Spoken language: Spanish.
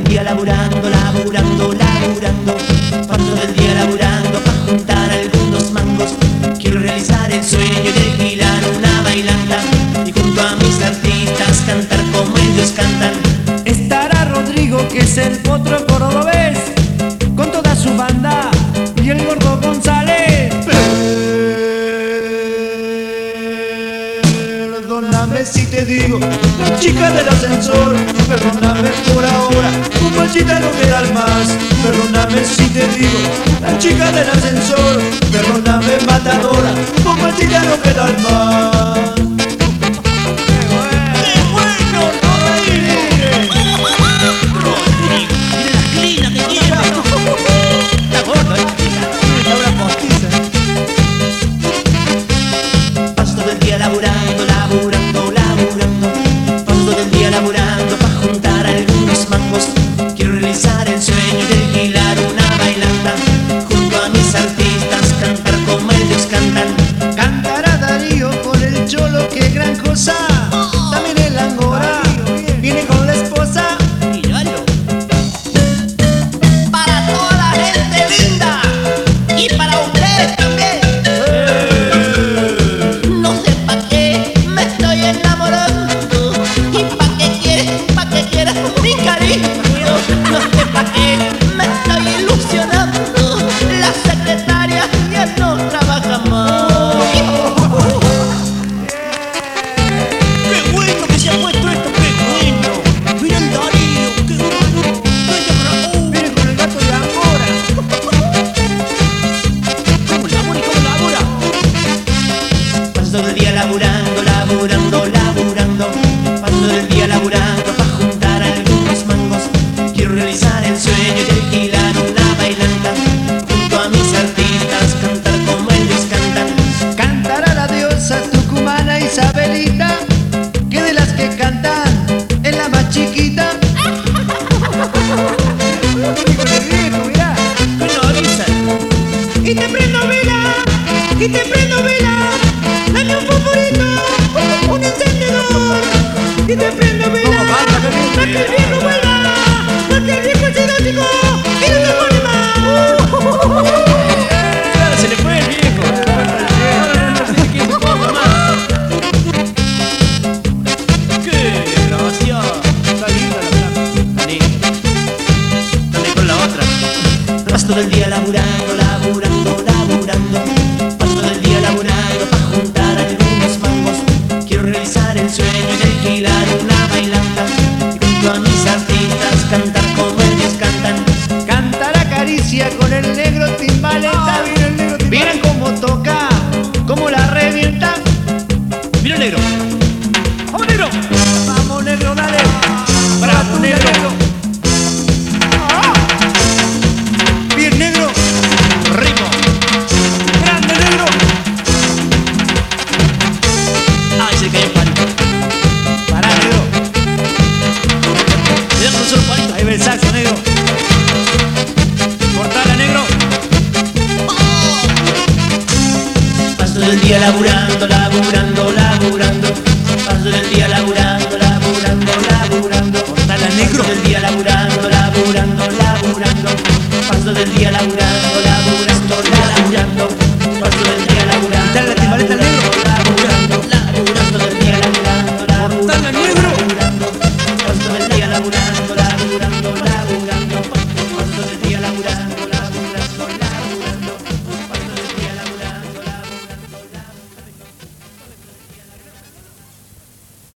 el día laburando, laburando, laburando. Paso todo el día laburando para juntar algunos mangos. Quiero realizar el sueño de alquilar una bailanta y junto a mis artistas cantar como ellos cantan. Estará Rodrigo, que es el potro Perdóname si te digo, chica del ascensor, perdóname por ahora, un bolsita no queda más. Perdóname si te digo, la chica del ascensor, perdóname matadora, un bolsita no queda más. Laburando, laburando, laburando. Paso el día laburando para juntar algunos mangos. Quiero realizar el sueño de alquilar una bailanta. Junto a mis artistas, cantar como ellos cantan. Cantará la diosa tucumana Isabelita, que de las que cantan es la más chiquita. Y te prendo vela, y te prendo Paso todo el día laburando, laburando, laburando. Paso todo el día laburando para juntar algunos mangos. Quiero realizar el sueño de alquilar una bailanta. Y junto a mis artistas cantar como ellos cantan. Cantará caricia con el negro timbaleta. Miren cómo toca, cómo la revienta. ¡Mira el negro! ¡Vamos negro! Vamos negro, dale. ¡Bravo, negro! el negro. Cortala, negro. Paso del día laburando, laburando, laburando. Paso del día laburando, laburando, laburando. Cortala, negro. Paso del día laburando, laburando, laburando. Paso del día laburando.